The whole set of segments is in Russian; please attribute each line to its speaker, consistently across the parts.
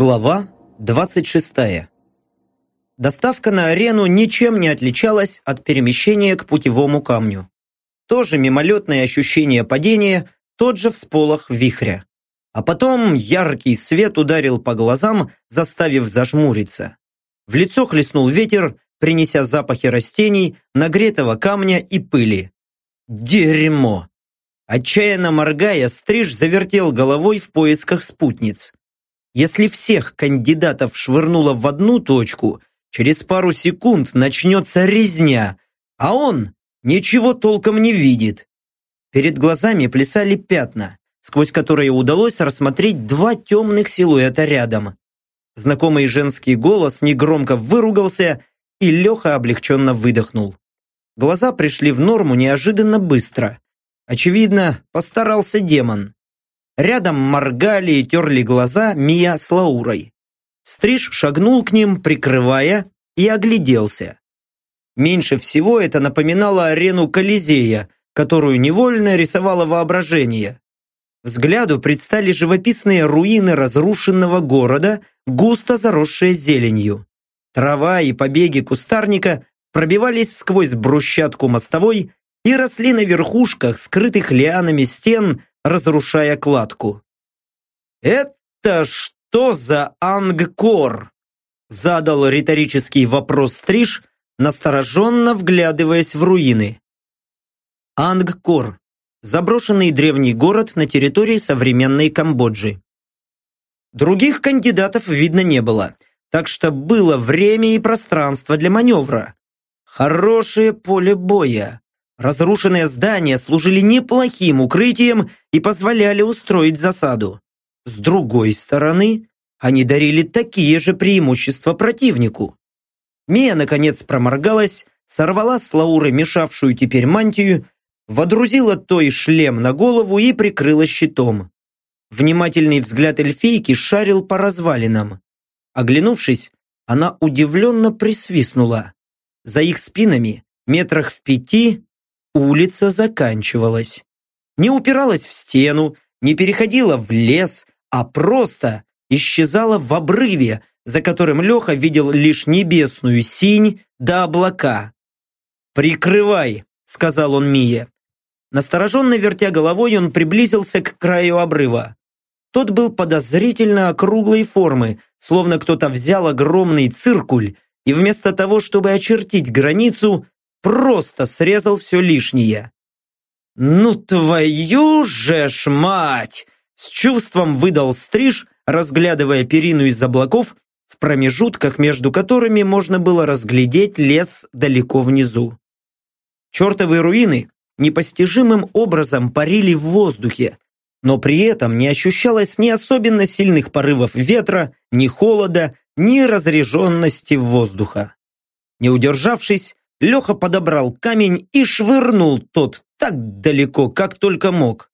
Speaker 1: Глава 26. Доставка на арену ничем не отличалась от перемещения к путевому камню. Тоже мимолетное ощущение падения, тот же всполох вихря. А потом яркий свет ударил по глазам, заставив зажмуриться. В лицо хлестнул ветер, принеся запахи растений, нагретого камня и пыли. Дерьмо! Отчаянно моргая, Стриж завертел головой в поисках спутниц. Если всех кандидатов швырнуло в одну точку, через пару секунд начнется резня, а он ничего толком не видит. Перед глазами плясали пятна, сквозь которые удалось рассмотреть два темных силуэта рядом. Знакомый женский голос негромко выругался, и Леха облегченно выдохнул. Глаза пришли в норму неожиданно быстро. Очевидно, постарался демон. Рядом моргали и терли глаза Мия с Лаурой. Стриж шагнул к ним, прикрывая, и огляделся. Меньше всего это напоминало арену Колизея, которую невольно рисовало воображение. Взгляду предстали живописные руины разрушенного города, густо заросшие зеленью. Трава и побеги кустарника пробивались сквозь брусчатку мостовой и росли на верхушках, скрытых лианами стен, разрушая кладку. «Это что за ангкор?» Задал риторический вопрос Стриж, настороженно вглядываясь в руины. Ангкор – заброшенный древний город на территории современной Камбоджи. Других кандидатов видно не было, так что было время и пространство для маневра. Хорошее поле боя. Разрушенные здания служили неплохим укрытием и позволяли устроить засаду. С другой стороны, они дарили такие же преимущества противнику. Мия, наконец, проморгалась, сорвала с Лауры мешавшую теперь мантию, водрузила той шлем на голову и прикрыла щитом. Внимательный взгляд эльфийки шарил по развалинам. Оглянувшись, она удивленно присвистнула. За их спинами, метрах в пяти, улица заканчивалась. Не упиралась в стену, не переходила в лес, а просто исчезала в обрыве, за которым Леха видел лишь небесную синь да облака. «Прикрывай», — сказал он Мие. Настороженно вертя головой, он приблизился к краю обрыва. Тот был подозрительно округлой формы, словно кто-то взял огромный циркуль и вместо того, чтобы очертить границу, просто срезал все лишнее. «Ну твою же ж мать!» С чувством выдал стриж, разглядывая перину из облаков, в промежутках между которыми можно было разглядеть лес далеко внизу. Чертовы руины непостижимым образом парили в воздухе, но при этом не ощущалось ни особенно сильных порывов ветра, ни холода, ни разреженности воздуха. Не удержавшись, Леха подобрал камень и швырнул тот так далеко, как только мог.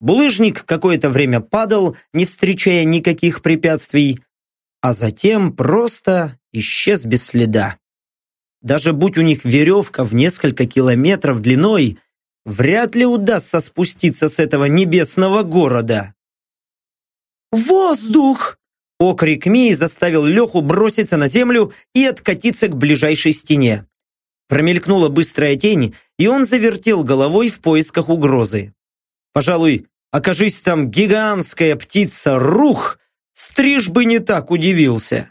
Speaker 1: Булыжник какое-то время падал, не встречая никаких препятствий, а затем просто исчез без следа. Даже будь у них веревка в несколько километров длиной, вряд ли удастся спуститься с этого небесного города. «Воздух!» Окрик Мии заставил Леху броситься на землю и откатиться к ближайшей стене. Промелькнула быстрая тень, и он завертел головой в поисках угрозы. Пожалуй, окажись там гигантская птица Рух, Стриж бы не так удивился.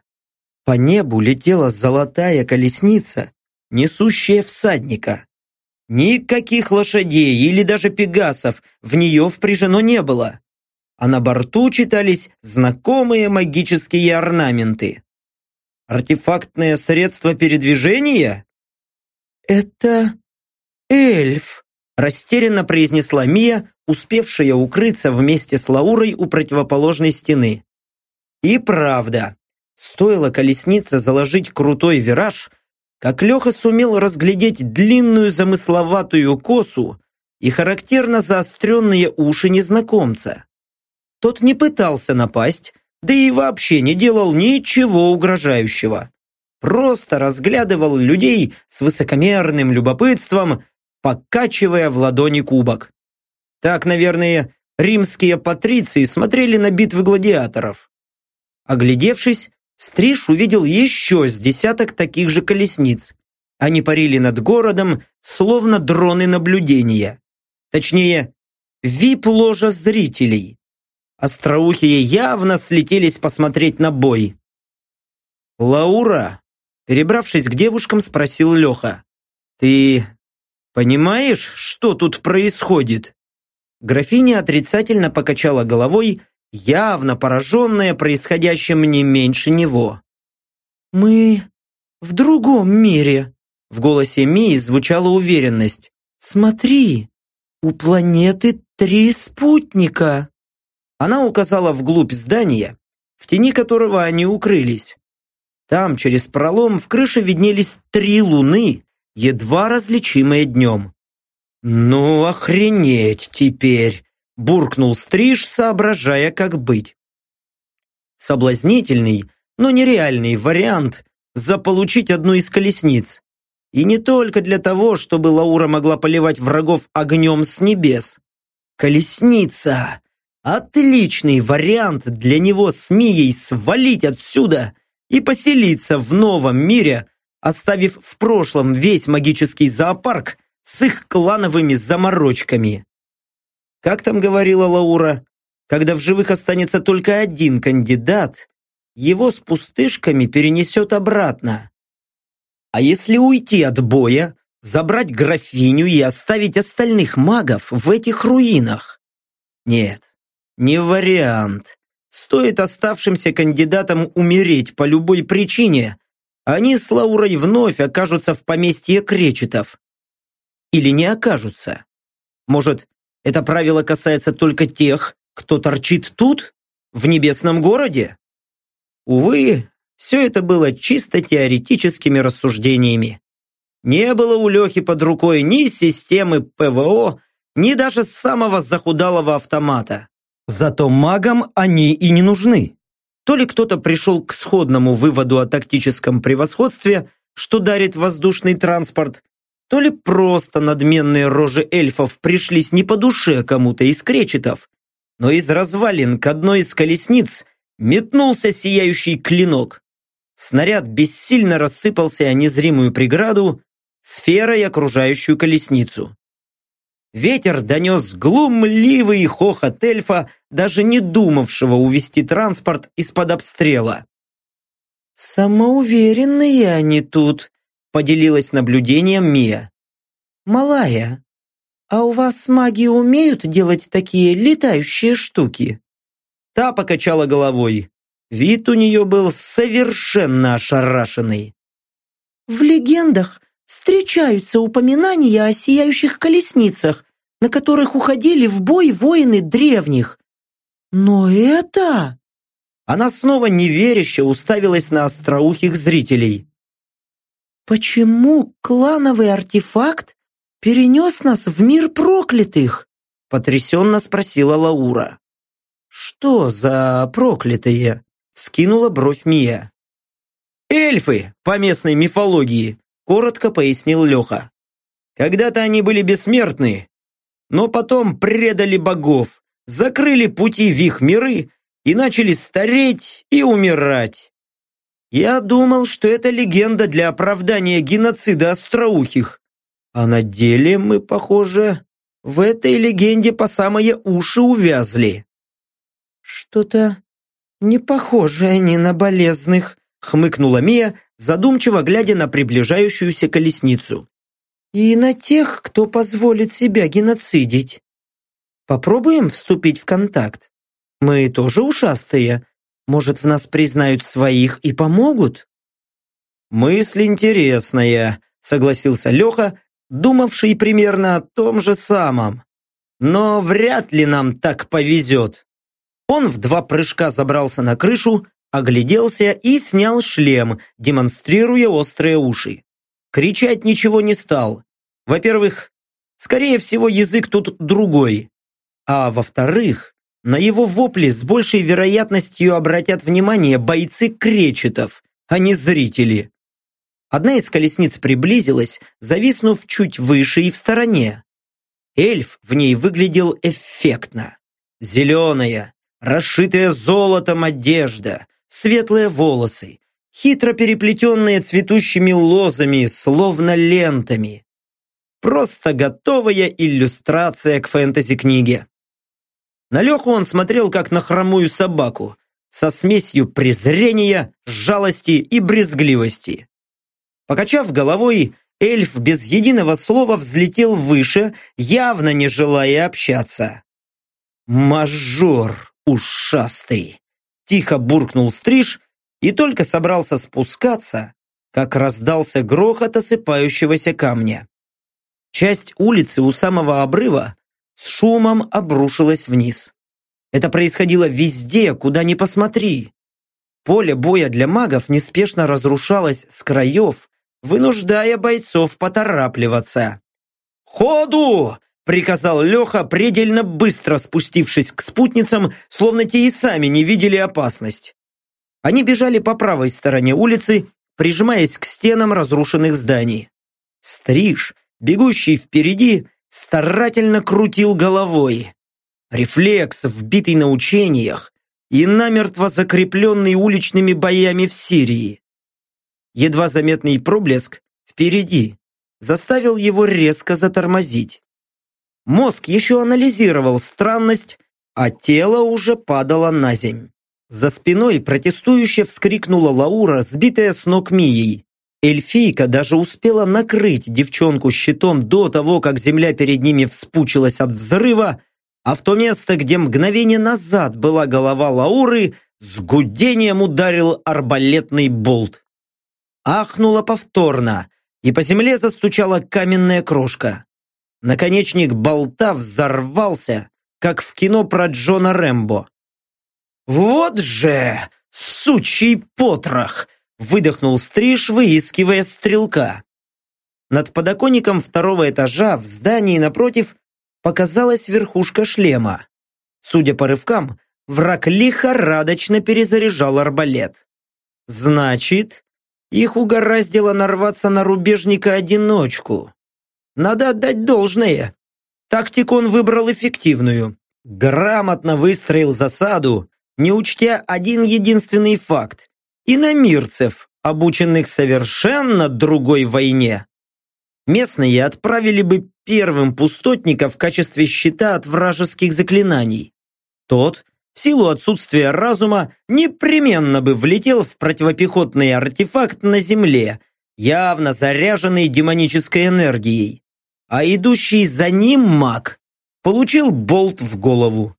Speaker 1: По небу летела золотая колесница, несущая всадника. Никаких лошадей или даже пегасов в нее впряжено не было. А на борту читались знакомые магические орнаменты. Артефактное средство передвижения? «Это эльф», – растерянно произнесла Мия, успевшая укрыться вместе с Лаурой у противоположной стены. И правда, стоило колеснице заложить крутой вираж, как Леха сумел разглядеть длинную замысловатую косу и характерно заостренные уши незнакомца. Тот не пытался напасть, да и вообще не делал ничего угрожающего просто разглядывал людей с высокомерным любопытством, покачивая в ладони кубок. Так, наверное, римские патриции смотрели на битвы гладиаторов. Оглядевшись, Стриж увидел еще с десяток таких же колесниц. Они парили над городом, словно дроны наблюдения. Точнее, вип-ложа зрителей. Остроухие явно слетелись посмотреть на бой. «Лаура?» Перебравшись к девушкам, спросил Леха. «Ты понимаешь, что тут происходит?» Графиня отрицательно покачала головой, явно пораженная происходящим не меньше него. «Мы в другом мире», — в голосе Мии звучала уверенность. «Смотри, у планеты три спутника». Она указала вглубь здания, в тени которого они укрылись. Там, через пролом, в крыше виднелись три луны, едва различимые днем. «Ну, охренеть теперь!» – буркнул Стриж, соображая, как быть. Соблазнительный, но нереальный вариант заполучить одну из колесниц. И не только для того, чтобы Лаура могла поливать врагов огнем с небес. Колесница! Отличный вариант для него с Мией свалить отсюда и поселиться в новом мире, оставив в прошлом весь магический зоопарк с их клановыми заморочками. Как там говорила Лаура, когда в живых останется только один кандидат, его с пустышками перенесет обратно. А если уйти от боя, забрать графиню и оставить остальных магов в этих руинах? Нет, не вариант. Стоит оставшимся кандидатам умереть по любой причине, они с Лаурой вновь окажутся в поместье кречетов. Или не окажутся. Может, это правило касается только тех, кто торчит тут, в небесном городе? Увы, все это было чисто теоретическими рассуждениями. Не было у Лехи под рукой ни системы ПВО, ни даже самого захудалого автомата. Зато магам они и не нужны. То ли кто-то пришел к сходному выводу о тактическом превосходстве, что дарит воздушный транспорт, то ли просто надменные рожи эльфов пришлись не по душе кому-то из кречетов, но из развалин к одной из колесниц метнулся сияющий клинок. Снаряд бессильно рассыпался о незримую преграду, сферой окружающую колесницу. Ветер донес глумливый хохот эльфа, даже не думавшего увести транспорт из-под обстрела. «Самоуверенные они тут», — поделилась наблюдением Мия. «Малая, а у вас маги умеют делать такие летающие штуки?» Та покачала головой. Вид у нее был совершенно ошарашенный. «В легендах встречаются упоминания о сияющих колесницах, на которых уходили в бой воины древних. Но это... Она снова неверяще уставилась на остроухих зрителей. «Почему клановый артефакт перенес нас в мир проклятых?» потрясенно спросила Лаура. «Что за проклятые?» вскинула бровь Мия. «Эльфы по местной мифологии», коротко пояснил Леха. Когда-то они были бессмертны, но потом предали богов, закрыли пути в их миры и начали стареть и умирать. Я думал, что это легенда для оправдания геноцида остроухих, а на деле мы, похоже, в этой легенде по самые уши увязли. Что-то не похожее ни на болезных, хмыкнула Мия, задумчиво глядя на приближающуюся колесницу. «И на тех, кто позволит себя геноцидить. Попробуем вступить в контакт? Мы тоже ушастые. Может, в нас признают своих и помогут?» «Мысль интересная», — согласился Леха, думавший примерно о том же самом. «Но вряд ли нам так повезет». Он в два прыжка забрался на крышу, огляделся и снял шлем, демонстрируя острые уши. Кричать ничего не стал. Во-первых, скорее всего, язык тут другой. А во-вторых, на его вопли с большей вероятностью обратят внимание бойцы кречетов, а не зрители. Одна из колесниц приблизилась, зависнув чуть выше и в стороне. Эльф в ней выглядел эффектно. Зеленая, расшитая золотом одежда, светлые волосы, хитро переплетенные цветущими лозами, словно лентами. Просто готовая иллюстрация к фэнтези-книге. На Леху он смотрел, как на хромую собаку, со смесью презрения, жалости и брезгливости. Покачав головой, эльф без единого слова взлетел выше, явно не желая общаться. «Мажор ушастый!» Тихо буркнул стриж и только собрался спускаться, как раздался грохот осыпающегося камня. Часть улицы у самого обрыва с шумом обрушилась вниз. Это происходило везде, куда ни посмотри. Поле боя для магов неспешно разрушалось с краев, вынуждая бойцов поторапливаться. «Ходу!» – приказал Леха, предельно быстро спустившись к спутницам, словно те и сами не видели опасность. Они бежали по правой стороне улицы, прижимаясь к стенам разрушенных зданий. Стриж, бегущий впереди, старательно крутил головой. Рефлекс, вбитый на учениях и намертво закрепленный уличными боями в Сирии едва заметный проблеск впереди заставил его резко затормозить. Мозг еще анализировал странность, а тело уже падало на земь. За спиной протестующе вскрикнула Лаура, сбитая с ног Мией. Эльфийка даже успела накрыть девчонку щитом до того, как земля перед ними вспучилась от взрыва, а в то место, где мгновение назад была голова Лауры, с гудением ударил арбалетный болт ахнула повторно, и по земле застучала каменная крошка. Наконечник болта взорвался, как в кино про Джона Рэмбо. «Вот же, сучий потрох!» Выдохнул стриж, выискивая стрелка. Над подоконником второго этажа в здании напротив показалась верхушка шлема. Судя по рывкам, враг лихорадочно перезаряжал арбалет. Значит, их угораздило нарваться на рубежника-одиночку. Надо отдать должное. Тактику он выбрал эффективную. Грамотно выстроил засаду, не учтя один единственный факт. Иномирцев, обученных совершенно другой войне. Местные отправили бы первым пустотника в качестве щита от вражеских заклинаний. Тот в силу отсутствия разума непременно бы влетел в противопехотный артефакт на земле, явно заряженный демонической энергией. А идущий за ним маг получил болт в голову.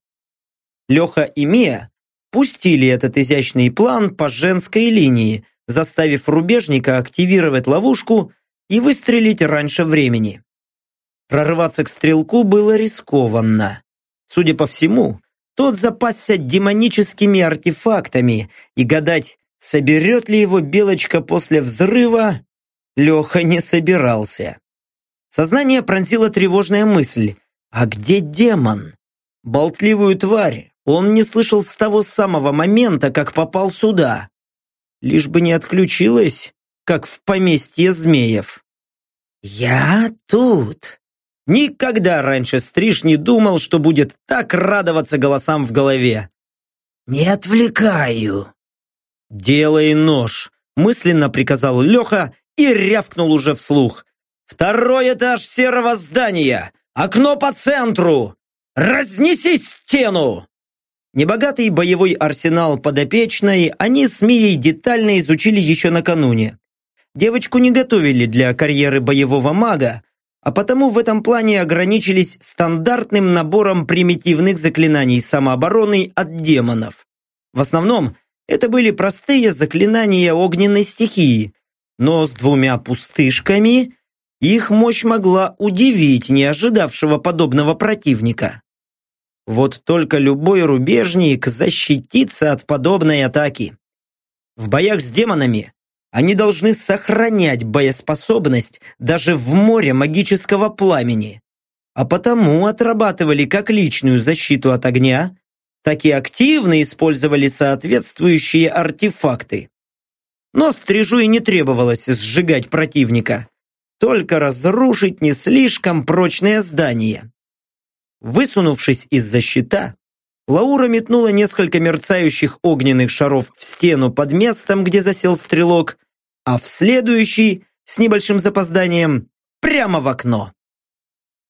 Speaker 1: Леха и Мия пустили этот изящный план по женской линии, заставив рубежника активировать ловушку и выстрелить раньше времени. Прорываться к стрелку было рискованно. Судя по всему, тот запасся демоническими артефактами, и гадать, соберет ли его Белочка после взрыва, Леха не собирался. Сознание пронзила тревожная мысль. А где демон? Болтливую тварь он не слышал с того самого момента, как попал сюда. Лишь бы не отключилась, как в поместье змеев. «Я тут!» Никогда раньше Стриж не думал, что будет так радоваться голосам в голове. «Не отвлекаю!» «Делай нож!» – мысленно приказал Леха и рявкнул уже вслух. «Второй этаж серого здания! Окно по центру! Разнеси стену!» Небогатый боевой арсенал подопечной они с Мией детально изучили еще накануне. Девочку не готовили для карьеры боевого мага, а потому в этом плане ограничились стандартным набором примитивных заклинаний самообороны от демонов. В основном это были простые заклинания огненной стихии, но с двумя пустышками их мощь могла удивить не ожидавшего подобного противника. Вот только любой рубежник защитится от подобной атаки. В боях с демонами они должны сохранять боеспособность даже в море магического пламени, а потому отрабатывали как личную защиту от огня, так и активно использовали соответствующие артефакты. Но стрижу и не требовалось сжигать противника, только разрушить не слишком прочное здание. Высунувшись из-за щита, Лаура метнула несколько мерцающих огненных шаров в стену под местом, где засел стрелок, а в следующий, с небольшим запозданием, прямо в окно.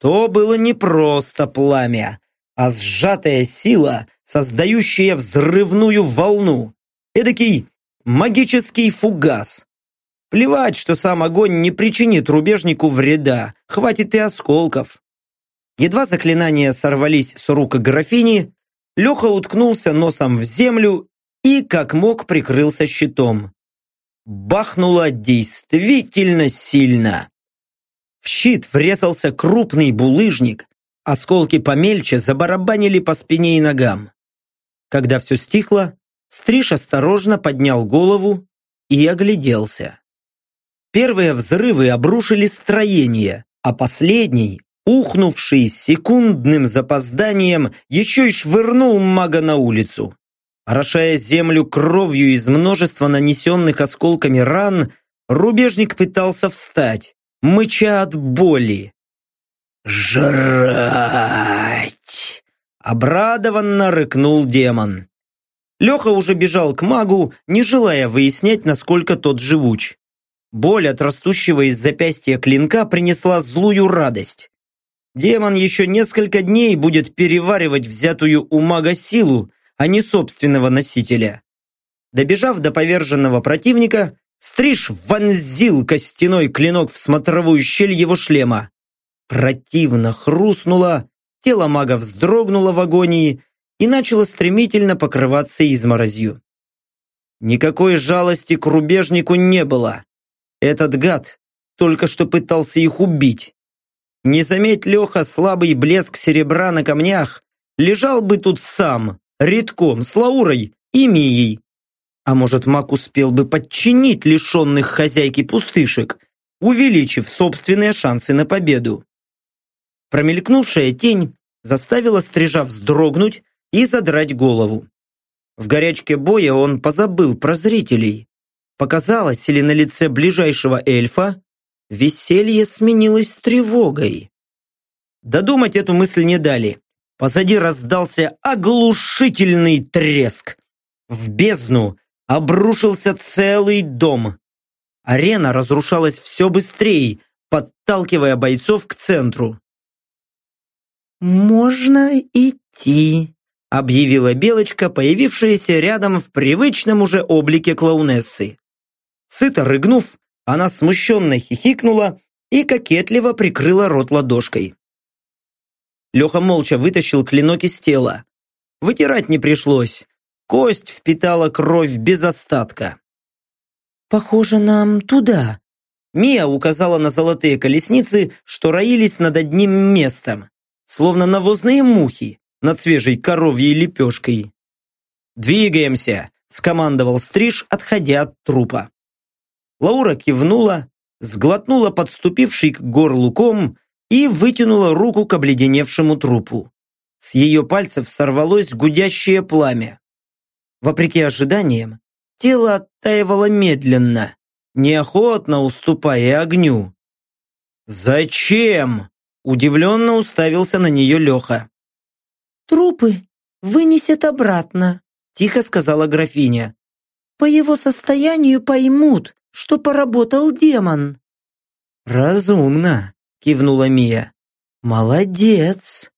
Speaker 1: То было не просто пламя, а сжатая сила, создающая взрывную волну. Эдакий магический фугас. Плевать, что сам огонь не причинит рубежнику вреда, хватит и осколков. Едва заклинания сорвались с рук графини, Леха уткнулся носом в землю и, как мог, прикрылся щитом. Бахнуло действительно сильно. В щит врезался крупный булыжник, осколки помельче забарабанили по спине и ногам. Когда все стихло, Стриж осторожно поднял голову и огляделся. Первые взрывы обрушили строение, а последний ухнувший секундным запозданием, еще и швырнул мага на улицу. Орошая землю кровью из множества нанесенных осколками ран, рубежник пытался встать, мыча от боли. «Жрать!» Обрадованно рыкнул демон. Леха уже бежал к магу, не желая выяснять, насколько тот живуч. Боль от растущего из запястья клинка принесла злую радость. Демон еще несколько дней будет переваривать взятую у мага силу, а не собственного носителя. Добежав до поверженного противника, Стриж вонзил костяной клинок в смотровую щель его шлема. Противно хрустнуло, тело мага вздрогнуло в агонии и начало стремительно покрываться изморозью. Никакой жалости к рубежнику не было. Этот гад только что пытался их убить. Не заметь, Леха, слабый блеск серебра на камнях, лежал бы тут сам, редком, с Лаурой и Мией. А может, маг успел бы подчинить лишенных хозяйки пустышек, увеличив собственные шансы на победу. Промелькнувшая тень заставила стрижа вздрогнуть и задрать голову. В горячке боя он позабыл про зрителей. Показалось ли на лице ближайшего эльфа Веселье сменилось тревогой. Додумать эту мысль не дали. Позади раздался оглушительный треск. В бездну обрушился целый дом. Арена разрушалась все быстрее, подталкивая бойцов к центру. «Можно идти», — объявила Белочка, появившаяся рядом в привычном уже облике клоунессы. Сыто рыгнув, она смущенно хихикнула и кокетливо прикрыла рот ладошкой. Леха молча вытащил клинок из тела. Вытирать не пришлось. Кость впитала кровь без остатка. «Похоже, нам туда», Мия указала на золотые колесницы, что роились над одним местом, словно навозные мухи над свежей коровьей лепешкой. «Двигаемся!» – скомандовал Стриж, отходя от трупа. Лаура кивнула, сглотнула подступивший к горлу ком и вытянула руку к обледеневшему трупу. С ее пальцев сорвалось гудящее пламя. Вопреки ожиданиям, тело оттаивало медленно, неохотно уступая огню. «Зачем?» – удивленно уставился на нее Леха.
Speaker 2: «Трупы вынесет обратно», – тихо сказала графиня. «По его состоянию поймут, что поработал демон».
Speaker 1: «Разумно», — кивнула Мия. «Молодец».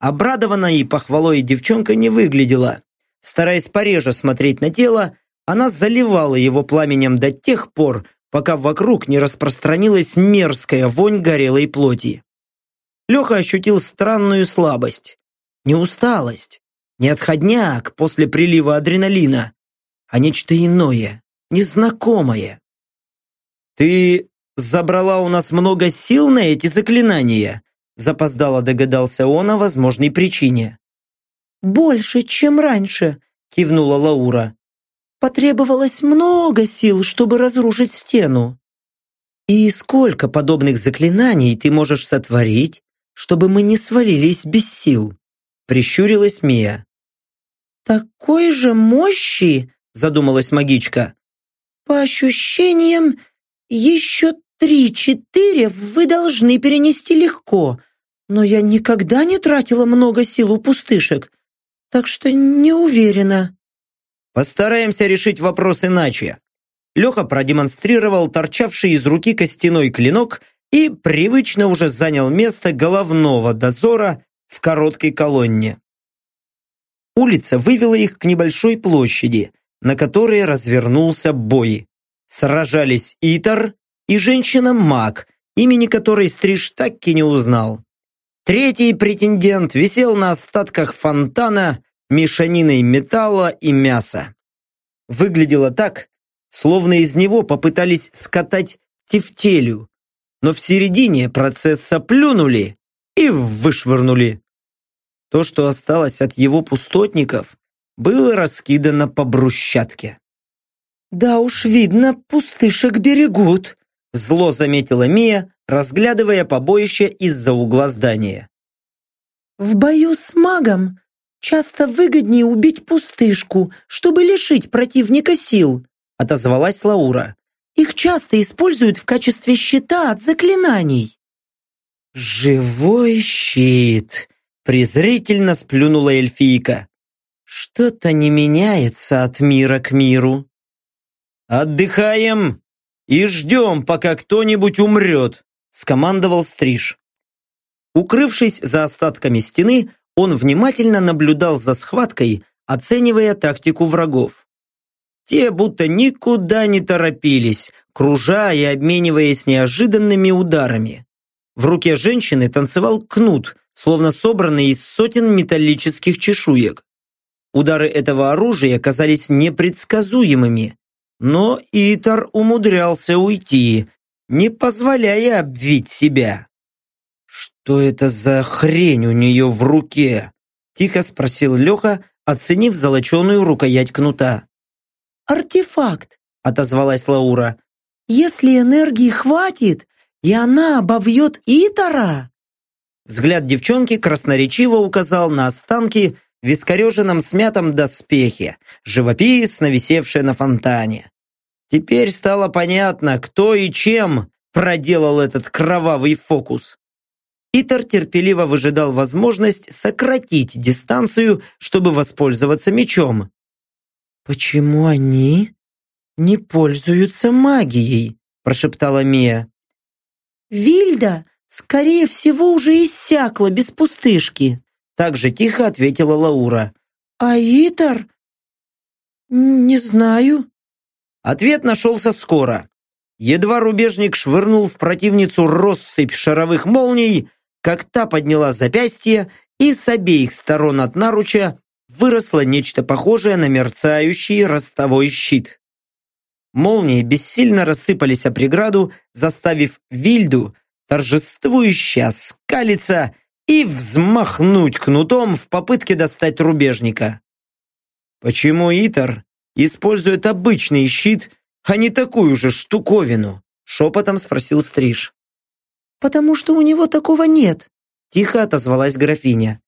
Speaker 1: Обрадованной похвалой девчонка не выглядела. Стараясь пореже смотреть на тело, она заливала его пламенем до тех пор, пока вокруг не распространилась мерзкая вонь горелой плоти. Леха ощутил странную слабость. Не усталость, не отходняк после прилива адреналина, а нечто иное, незнакомое. «Ты забрала у нас много сил на эти заклинания?» Запоздало догадался он о возможной причине.
Speaker 2: «Больше, чем раньше», – кивнула Лаура. «Потребовалось много сил, чтобы разрушить стену».
Speaker 1: «И сколько подобных заклинаний ты можешь сотворить, чтобы мы не свалились без сил?» – прищурилась Мия.
Speaker 2: «Такой же мощи», – задумалась магичка. «По ощущениям, еще три-четыре вы должны перенести легко, но я никогда не тратила много сил у пустышек. так что не уверена».
Speaker 1: «Постараемся решить вопрос иначе». Леха продемонстрировал торчавший из руки костяной клинок и привычно уже занял место головного дозора в короткой колонне. Улица вывела их к небольшой площади, на которой развернулся бой. Сражались Итар и женщина-маг, имени которой Стриж так и не узнал. Третий претендент висел на остатках фонтана мешаниной металла и мяса. Выглядело так, словно из него попытались скатать тефтелю, но в середине процесса плюнули и вышвырнули. То, что осталось от его пустотников, было раскидано по брусчатке.
Speaker 2: «Да уж видно, пустышек берегут», зло заметила Мия, разглядывая побоище из-за угла здания. «В бою с магом часто выгоднее убить пустышку, чтобы лишить противника сил», отозвалась Лаура. «Их часто используют в качестве щита от заклинаний».
Speaker 1: «Живой щит!» презрительно сплюнула эльфийка. «Что-то не меняется от мира к миру». «Отдыхаем и ждем, пока кто-нибудь умрет», скомандовал Стриж. Укрывшись за остатками стены, он внимательно наблюдал за схваткой, оценивая тактику врагов. Те будто никуда не торопились, кружа и обмениваясь неожиданными ударами. В руке женщины танцевал кнут, словно собранный из сотен металлических чешуек. Удары этого оружия казались непредсказуемыми, но Итар умудрялся уйти, не позволяя обвить себя. «Что это за хрень у нее в руке?» – тихо спросил Леха, оценив золоченую рукоять кнута.
Speaker 2: «Артефакт», – отозвалась Лаура. «Если энергии хватит, и она обовьет Итара...»
Speaker 1: Взгляд девчонки красноречиво указал на останки в искореженном смятом доспехе, живописно висевшее на фонтане. Теперь стало понятно, кто и чем проделал этот кровавый фокус. Итер терпеливо выжидал возможность сократить дистанцию, чтобы воспользоваться мечом.
Speaker 2: «Почему они не пользуются магией?» прошептала Мия. «Вильда скорее всего, уже иссякла без пустышки», так же тихо ответила Лаура. «А Итар? Не знаю».
Speaker 1: Ответ нашелся скоро. Едва рубежник швырнул в противницу россыпь шаровых молний, как та подняла запястье, и с обеих сторон от наруча выросло нечто похожее на мерцающий ростовой щит. Молнии бессильно рассыпались о преграду, заставив Вильду торжествующе оскалиться и взмахнуть кнутом в попытке достать рубежника. Почему Итар использует обычный щит, а не такую же штуковину? Шепотом спросил Стриж.
Speaker 2: «Потому что у него такого нет», тихо отозвалась графиня.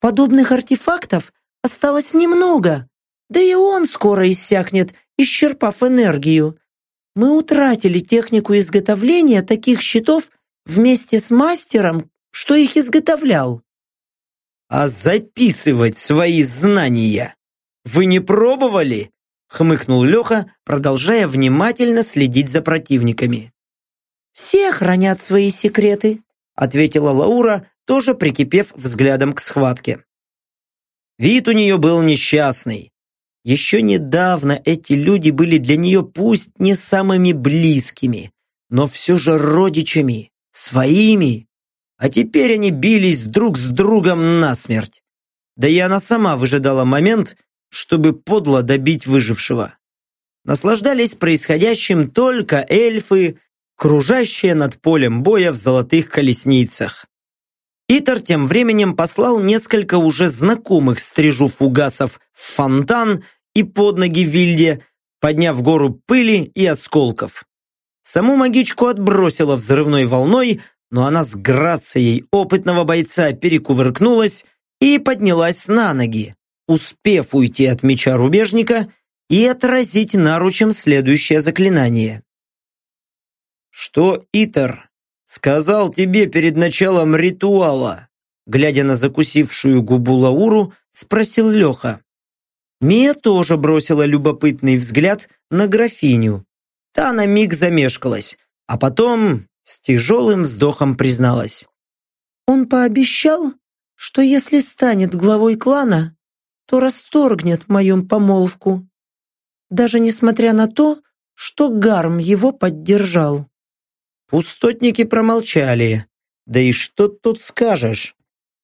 Speaker 2: «Подобных артефактов осталось немного, да и он скоро иссякнет, исчерпав энергию. Мы утратили технику изготовления таких щитов вместе с мастером, что их изготовлял.
Speaker 1: А записывать свои знания вы не пробовали? Хмыкнул Леха, продолжая внимательно следить за противниками.
Speaker 2: «Все хранят свои секреты», ответила Лаура, тоже прикипев взглядом к схватке.
Speaker 1: Вид у нее был несчастный. Еще недавно эти люди были для нее пусть не самыми близкими, но все же родичами своими. А теперь они бились друг с другом насмерть. Да и она сама выжидала момент, чтобы подло добить выжившего. Наслаждались происходящим только эльфы, кружащие над полем боя в золотых колесницах. Итер тем временем послал несколько уже знакомых стрижу фугасов в фонтан и под ноги Вильде, подняв гору пыли и осколков. Саму магичку отбросило взрывной волной, но она с грацией опытного бойца перекувыркнулась и поднялась на ноги, успев уйти от меча рубежника и отразить наручем следующее заклинание. «Что Итер сказал тебе перед началом ритуала?» Глядя на закусившую губу Лауру, спросил Леха. Мия тоже бросила любопытный взгляд на графиню. Та на миг замешкалась, а потом с тяжелым вздохом призналась.
Speaker 2: «Он пообещал, что если станет главой клана, то расторгнет мою помолвку, даже несмотря на то, что Гарм его поддержал».
Speaker 1: Пустотники промолчали. Да и что тут скажешь?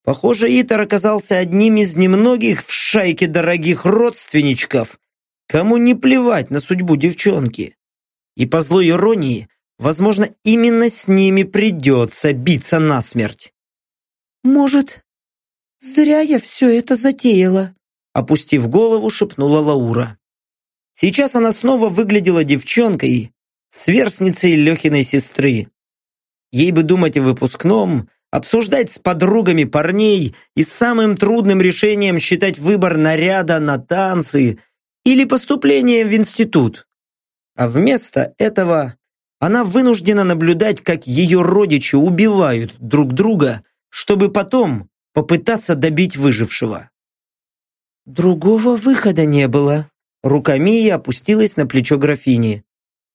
Speaker 1: Похоже, Итар оказался одним из немногих в шайке дорогих родственничков, кому не плевать на судьбу девчонки. И по злой иронии, возможно, именно с ними придется биться насмерть.
Speaker 2: «Может, зря я все это затеяла?»
Speaker 1: Опустив голову, шепнула Лаура. Сейчас она снова выглядела девчонкой, сверстницей Лехиной сестры. Ей бы думать о выпускном, обсуждать с подругами парней и самым трудным решением считать выбор наряда на танцы или поступление в институт. А вместо этого она вынуждена наблюдать, как ее родичи убивают друг друга, чтобы потом попытаться добить выжившего.
Speaker 2: Другого выхода не было. Рука Мии опустилась на плечо графини.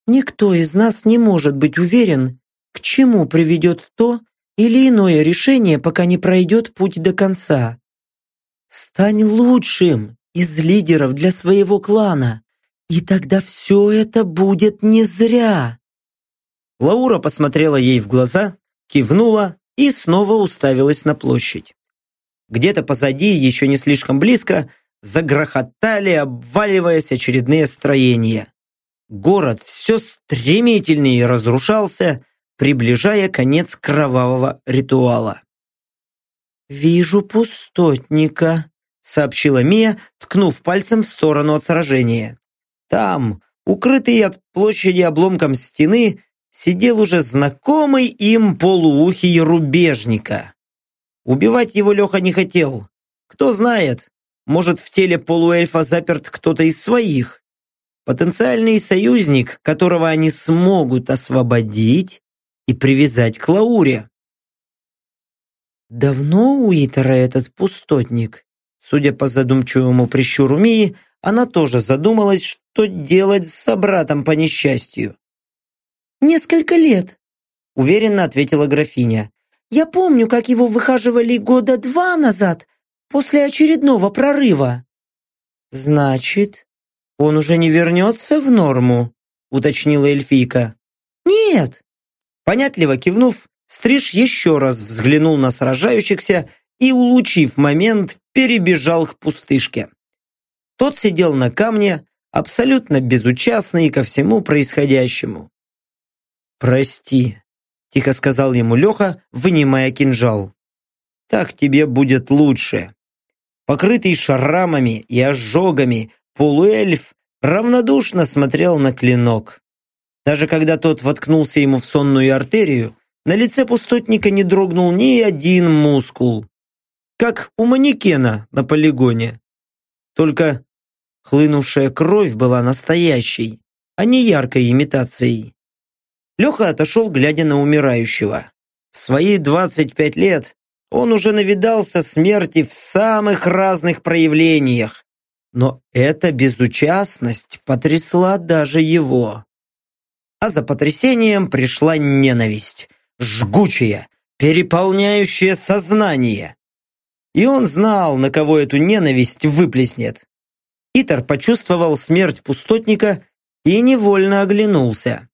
Speaker 2: Никто из нас не может быть уверен, к чему приведет то или иное решение, пока не пройдет путь до конца. Стань лучшим из лидеров для своего клана, и тогда все это будет не зря.
Speaker 1: Лаура посмотрела ей в глаза, кивнула и снова уставилась на площадь. Где-то позади, еще не слишком близко, загрохотали, обваливаясь очередные строения. Город все стремительнее разрушался, приближая конец кровавого ритуала.
Speaker 2: «Вижу пустотника», — сообщила Мия, ткнув пальцем в сторону от сражения.
Speaker 1: Там, укрытый от площади обломком стены, сидел уже знакомый им полуухий рубежника. Убивать его Леха не хотел. Кто знает, может в теле полуэльфа заперт кто-то из своих. Потенциальный союзник, которого они смогут освободить и привязать к Лауре.
Speaker 2: Давно у Итера этот пустотник? Судя по задумчивому прищуру Мии, она тоже задумалась, что делать с собратом по несчастью. «Несколько лет», — уверенно ответила графиня. «Я помню, как его выхаживали года два назад, после очередного прорыва».
Speaker 1: «Значит, «Он уже не вернется в норму?» – уточнила эльфийка.
Speaker 2: «Нет!»
Speaker 1: Понятливо кивнув, Стриж еще раз взглянул на сражающихся и, улучив момент, перебежал к пустышке. Тот сидел на камне, абсолютно безучастный ко всему происходящему. «Прости», – тихо сказал ему Леха, вынимая кинжал. «Так тебе будет лучше». Покрытый шрамами и ожогами, Полуэльф равнодушно смотрел на клинок. Даже когда тот воткнулся ему в сонную артерию, на лице пустотника не дрогнул ни один мускул. Как у манекена на полигоне. Только хлынувшая кровь была настоящей, а не яркой имитацией. Леха отошел, глядя на умирающего. В свои 25 лет он уже навидался смерти в самых разных проявлениях, но эта безучастность потрясла даже его. А за потрясением пришла ненависть, жгучая, переполняющая сознание. И он знал, на кого эту ненависть выплеснет. Итар почувствовал смерть пустотника и невольно оглянулся.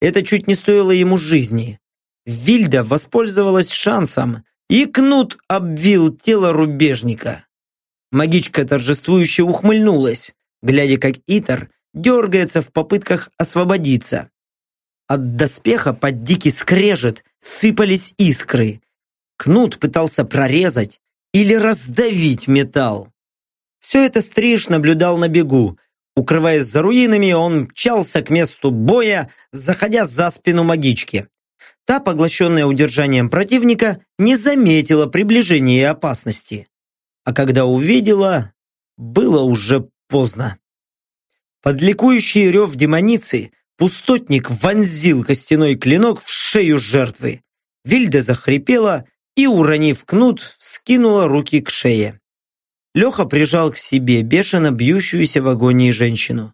Speaker 1: Это чуть не стоило ему жизни. Вильда воспользовалась шансом, и кнут обвил тело рубежника. Магичка торжествующе ухмыльнулась, глядя, как Итар дергается в попытках освободиться. От доспеха под дикий скрежет сыпались искры. Кнут пытался прорезать или раздавить металл. Все это Стриж наблюдал на бегу. Укрываясь за руинами, он мчался к месту боя, заходя за спину магички. Та, поглощенная удержанием противника, не заметила приближения опасности а когда увидела, было уже поздно. Под ликующий рев демоницы пустотник вонзил костяной клинок в шею жертвы. Вильда захрипела и, уронив кнут, скинула руки к шее. Леха прижал к себе бешено бьющуюся в агонии женщину.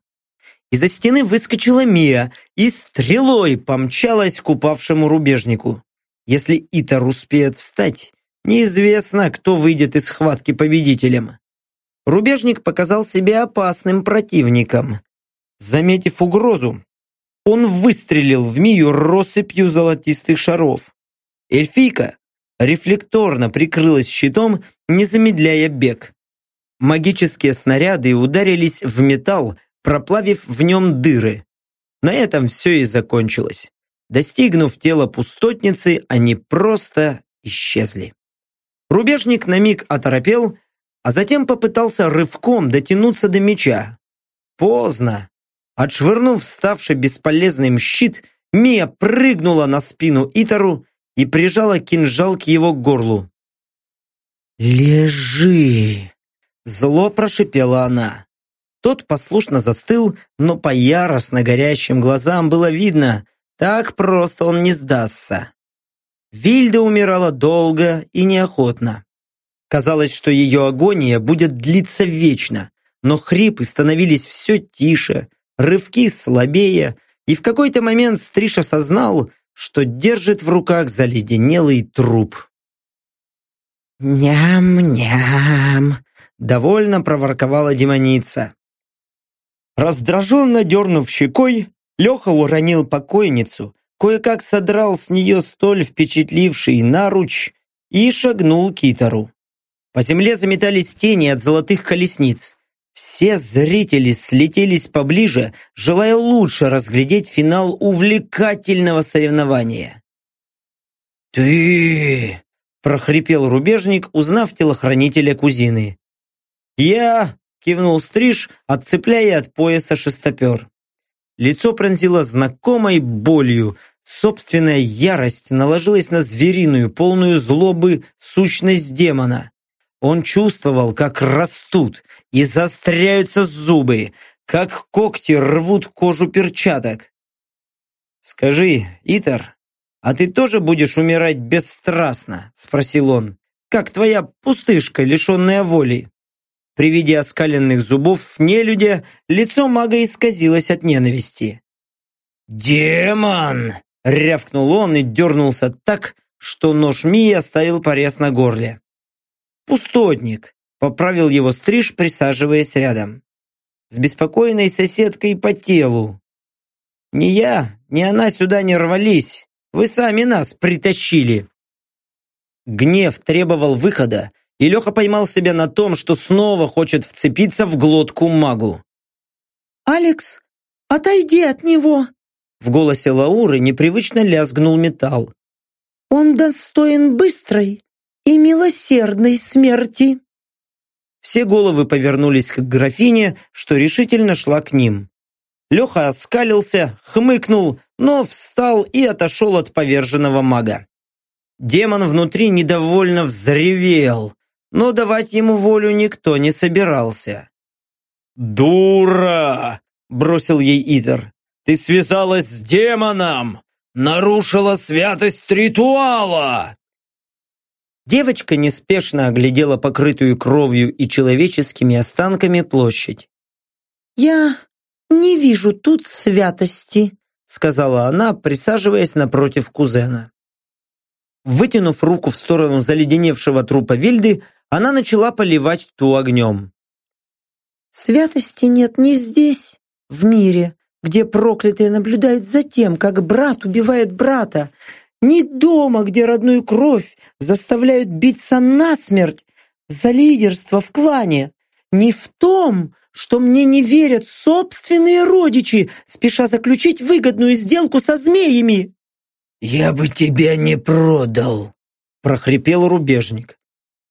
Speaker 1: Из-за стены выскочила Мия и стрелой помчалась к упавшему рубежнику. Если Итар успеет встать, неизвестно, кто выйдет из схватки победителем. Рубежник показал себя опасным противником. Заметив угрозу, он выстрелил в Мию россыпью золотистых шаров. Эльфийка рефлекторно прикрылась щитом, не замедляя бег. Магические снаряды ударились в металл, проплавив в нем дыры. На этом все и закончилось. Достигнув тела пустотницы, они просто исчезли. Рубежник на миг оторопел, а затем попытался рывком дотянуться до меча. Поздно. Отшвырнув ставший бесполезным щит, Мия прыгнула на спину Итару и прижала кинжал к его горлу. «Лежи!» Зло прошипела она. Тот послушно застыл, но по яростно горящим глазам было видно, так просто он не сдастся. Вильда умирала долго и неохотно. Казалось, что ее агония будет длиться вечно, но хрипы становились все тише, рывки слабее, и в какой-то момент Стриж осознал, что держит в руках заледенелый труп. «Ням-ням!» – довольно проворковала демоница. Раздраженно дернув щекой, Леха уронил покойницу, кое-как содрал с нее столь впечатливший наруч и шагнул к Китару. По земле заметались тени от золотых колесниц. Все зрители слетелись поближе, желая лучше разглядеть финал увлекательного соревнования. «Ты!» – прохрипел рубежник, узнав телохранителя кузины. «Я!» – кивнул Стриж, отцепляя от пояса шестопер. Лицо пронзило знакомой болью. Собственная ярость наложилась на звериную, полную злобы, сущность демона. Он чувствовал, как растут и застряются зубы, как когти рвут кожу перчаток. «Скажи, Итар, а ты тоже будешь умирать бесстрастно?» – спросил он. «Как твоя пустышка, лишенная воли?» При виде оскаленных зубов нелюдя лицо мага исказилось от ненависти. «Демон!» – рявкнул он и дернулся так, что нож Мии оставил порез на горле. «Пустотник!» – поправил его стриж, присаживаясь рядом. «С беспокойной соседкой по телу. Ни я, ни она сюда не рвались. Вы сами нас притащили!» Гнев требовал выхода, и Леха поймал себя на том, что снова хочет вцепиться в глотку магу.
Speaker 2: «Алекс, отойди от него!»
Speaker 1: В голосе Лауры непривычно лязгнул металл.
Speaker 2: «Он достоин быстрой и милосердной смерти!»
Speaker 1: Все головы повернулись к графине, что решительно шла к ним. Леха оскалился, хмыкнул, но встал и отошел от поверженного мага. Демон внутри недовольно взревел но давать ему волю никто не собирался. «Дура!» – бросил ей Итер. «Ты связалась с демоном! Нарушила святость ритуала!» Девочка неспешно оглядела покрытую кровью и человеческими останками площадь.
Speaker 2: «Я не вижу тут святости», сказала она, присаживаясь напротив кузена.
Speaker 1: Вытянув руку в сторону заледеневшего трупа Вильды, она начала поливать ту огнем.
Speaker 2: «Святости нет ни здесь, в мире, где проклятые наблюдают за тем, как брат убивает брата, ни дома, где родную кровь заставляют биться насмерть за лидерство в клане, ни в том, что мне не верят собственные родичи, спеша заключить выгодную сделку со змеями.
Speaker 1: «Я бы тебя не продал», — прохрипел рубежник.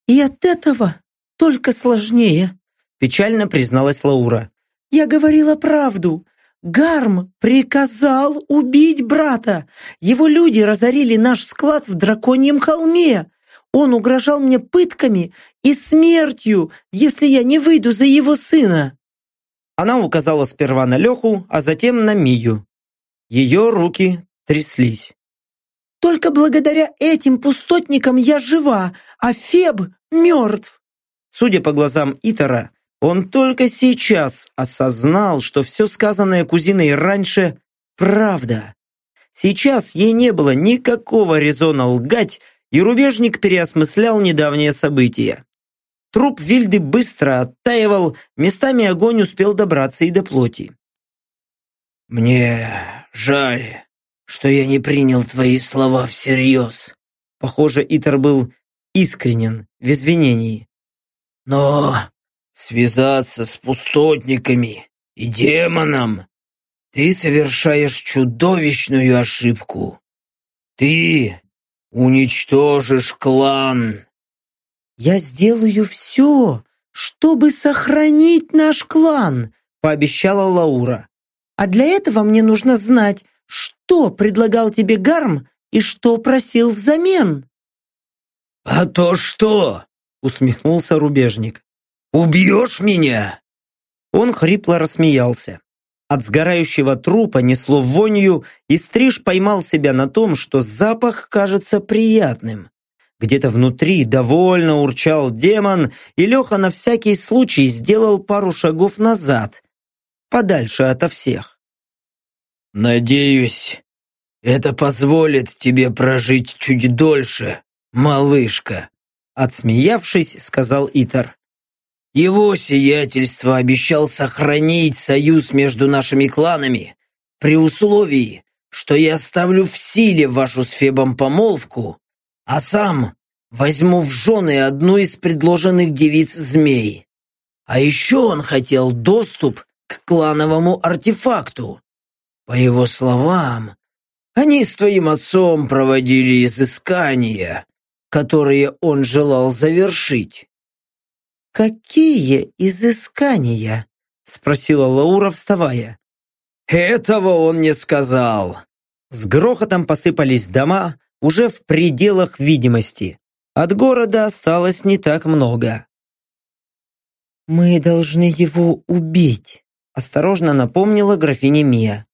Speaker 2: «И от этого только сложнее», – печально призналась Лаура. «Я говорила правду. Гарм приказал убить брата. Его люди разорили наш склад в Драконьем холме. Он угрожал мне пытками и смертью, если я не выйду за его сына».
Speaker 1: Она указала сперва на Леху, а затем на Мию. Ее руки тряслись.
Speaker 2: Только благодаря этим пустотникам я жива, а Феб мертв.
Speaker 1: Судя по глазам Итера, он только сейчас осознал, что все сказанное кузиной раньше – правда. Сейчас ей не было никакого резона лгать, и рубежник переосмыслял недавнее событие. Труп Вильды быстро оттаивал, местами огонь успел добраться и до плоти.
Speaker 3: «Мне жаль, что я не принял твои слова всерьез».
Speaker 1: Похоже, Итер был искренен в извинении.
Speaker 3: «Но связаться с пустотниками и демоном ты совершаешь чудовищную ошибку. Ты уничтожишь клан.
Speaker 2: Я сделаю все, чтобы сохранить наш клан, пообещала Лаура. А для этого мне нужно знать, что предлагал тебе Гарм и что просил взамен.
Speaker 3: А то что? усмехнулся рубежник. Убьешь меня?
Speaker 1: Он хрипло рассмеялся. От сгорающего трупа несло вонью, и Стриж поймал себя на том, что запах кажется приятным. Где-то внутри довольно урчал демон, и Леха на всякий случай сделал пару шагов назад, подальше ото всех.
Speaker 3: «Надеюсь, это позволит тебе прожить чуть дольше, малышка»,
Speaker 1: отсмеявшись, сказал Итар.
Speaker 3: Его сиятельство обещал сохранить союз между нашими кланами при условии, что я оставлю в силе вашу с Фебом помолвку, а сам возьму в жены одну из предложенных девиц змей. А еще он хотел доступ к клановому артефакту. По его словам, они с твоим отцом проводили изыскания, которые он желал завершить.
Speaker 2: «Какие изыскания?» — спросила Лаура, вставая.
Speaker 3: «Этого он не сказал».
Speaker 1: С грохотом посыпались дома, уже в пределах видимости. От города осталось не так много.
Speaker 2: «Мы должны его убить», — осторожно напомнила графиня Мия.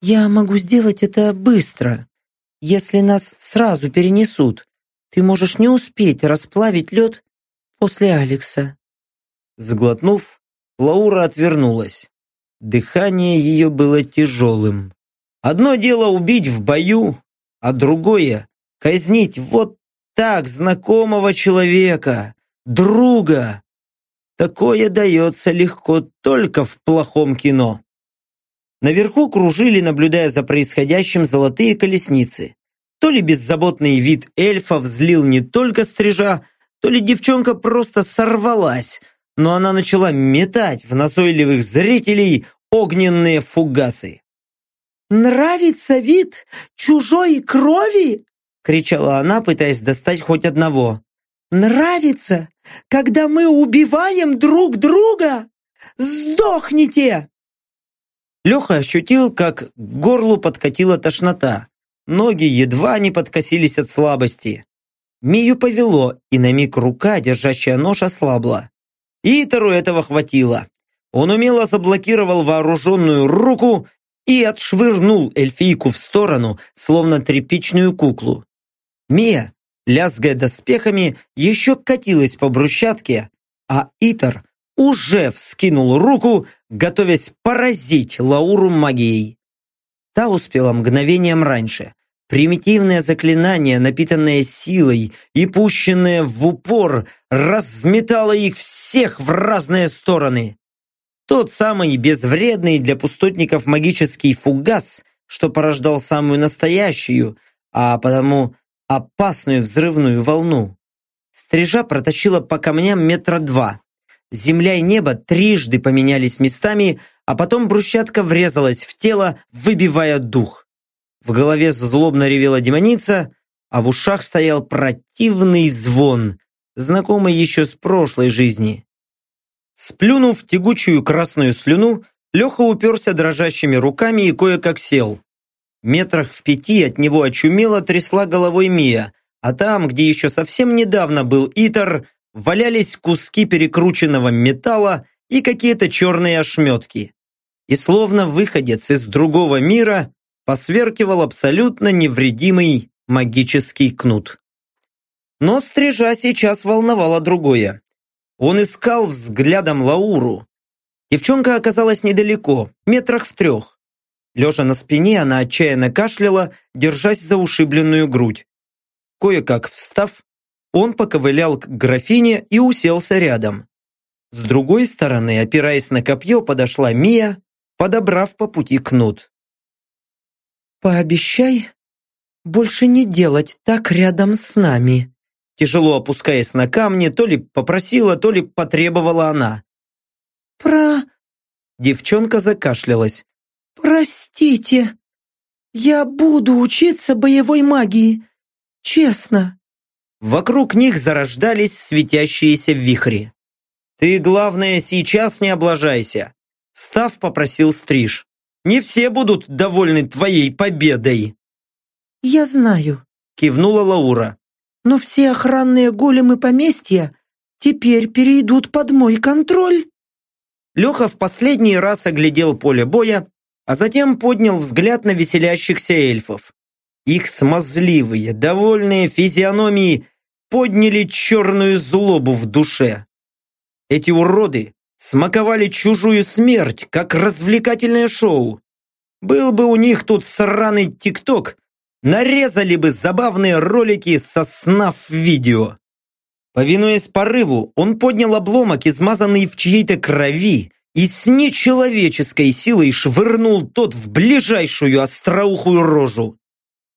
Speaker 2: «Я могу сделать это быстро. Если нас сразу перенесут, ты можешь не успеть расплавить лед после Алекса».
Speaker 1: Сглотнув, Лаура отвернулась. Дыхание ее было тяжелым. Одно дело убить в бою, а другое — казнить вот так знакомого человека, друга. Такое дается легко только в плохом кино. Наверху кружили, наблюдая за происходящим, золотые колесницы. То ли беззаботный вид эльфа взлил не только стрижа, то ли девчонка просто сорвалась, но она начала метать в назойливых зрителей огненные фугасы.
Speaker 2: «Нравится вид чужой крови?» кричала она, пытаясь достать хоть одного. «Нравится, когда мы убиваем друг друга? Сдохните!»
Speaker 1: Леха ощутил, как к горлу подкатила тошнота. Ноги едва не подкосились от слабости. Мию повело, и на миг рука, держащая нож, ослабла. Итеру этого хватило. Он умело заблокировал вооруженную руку и отшвырнул эльфийку в сторону, словно тряпичную куклу. Мия, лязгая доспехами, еще катилась по брусчатке, а Итер уже вскинул руку, готовясь поразить Лауру магией. Та успела мгновением раньше. Примитивное заклинание, напитанное силой и пущенное в упор, разметало их всех в разные стороны. Тот самый безвредный для пустотников магический фугас, что порождал самую настоящую, а потому опасную взрывную волну. Стрижа протащила по камням метра два. Земля и небо трижды поменялись местами, а потом брусчатка врезалась в тело, выбивая дух. В голове злобно ревела демоница, а в ушах стоял противный звон, знакомый еще с прошлой жизни. Сплюнув тягучую красную слюну, Леха уперся дрожащими руками и кое-как сел. Метрах в пяти от него очумело трясла головой Мия, а там, где еще совсем недавно был Итер, валялись куски перекрученного металла и какие-то черные ошметки. И словно выходец из другого мира, посверкивал абсолютно невредимый магический кнут. Но стрижа сейчас волновало другое. Он искал взглядом Лауру. Девчонка оказалась недалеко, метрах в трех. Лежа на спине, она отчаянно кашляла, держась за ушибленную грудь. Кое-как встав, он поковылял к графине и уселся рядом. С другой стороны, опираясь на копье, подошла Мия, подобрав по пути кнут.
Speaker 2: «Пообещай больше не делать так рядом с нами»,
Speaker 1: тяжело опускаясь на камни, то ли попросила, то ли потребовала она.
Speaker 2: «Про...»
Speaker 1: Девчонка закашлялась.
Speaker 2: «Простите, я буду учиться боевой магии, честно».
Speaker 1: Вокруг них зарождались светящиеся вихри. «Ты, главное, сейчас не облажайся!» Встав, попросил Стриж. «Не все будут довольны твоей победой!»
Speaker 2: «Я знаю»,
Speaker 1: кивнула Лаура.
Speaker 2: «Но все охранные големы поместья теперь перейдут под мой контроль».
Speaker 1: Леха в последний раз оглядел поле боя, а затем поднял взгляд на веселящихся эльфов. Их смазливые, довольные физиономии подняли черную злобу в душе. Эти уроды смаковали чужую смерть, как развлекательное шоу. Был бы у них тут сраный тикток, нарезали бы забавные ролики со снав-видео. Повинуясь порыву, он поднял обломок, измазанный в чьей-то крови, и с нечеловеческой силой швырнул тот в ближайшую остроухую рожу.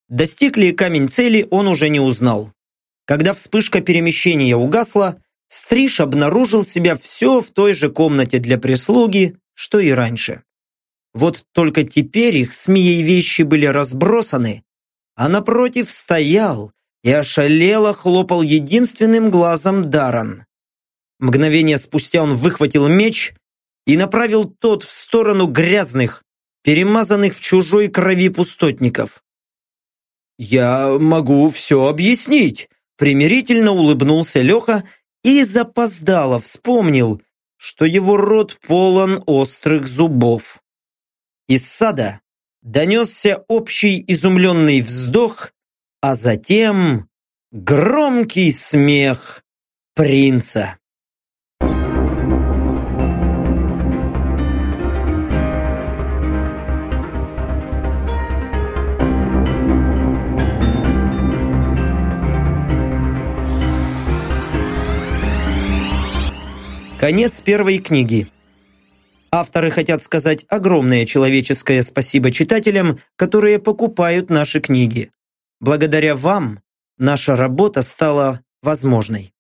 Speaker 1: Достиг ли камень цели, он уже не узнал. Когда вспышка перемещения угасла, Стриж обнаружил себя все в той же комнате для прислуги, что и раньше. Вот только теперь их с Мией вещи были разбросаны, а напротив стоял и ошалело хлопал единственным глазом Даран. Мгновение спустя он выхватил меч и направил тот в сторону грязных, перемазанных в чужой крови пустотников. «Я могу все объяснить», примирительно улыбнулся Леха и запоздало вспомнил, что его рот полон острых зубов. Из сада донесся общий изумленный вздох, а затем громкий смех принца. Конец первой книги. Авторы хотят сказать огромное человеческое спасибо читателям, которые покупают наши книги. Благодаря вам наша работа стала возможной.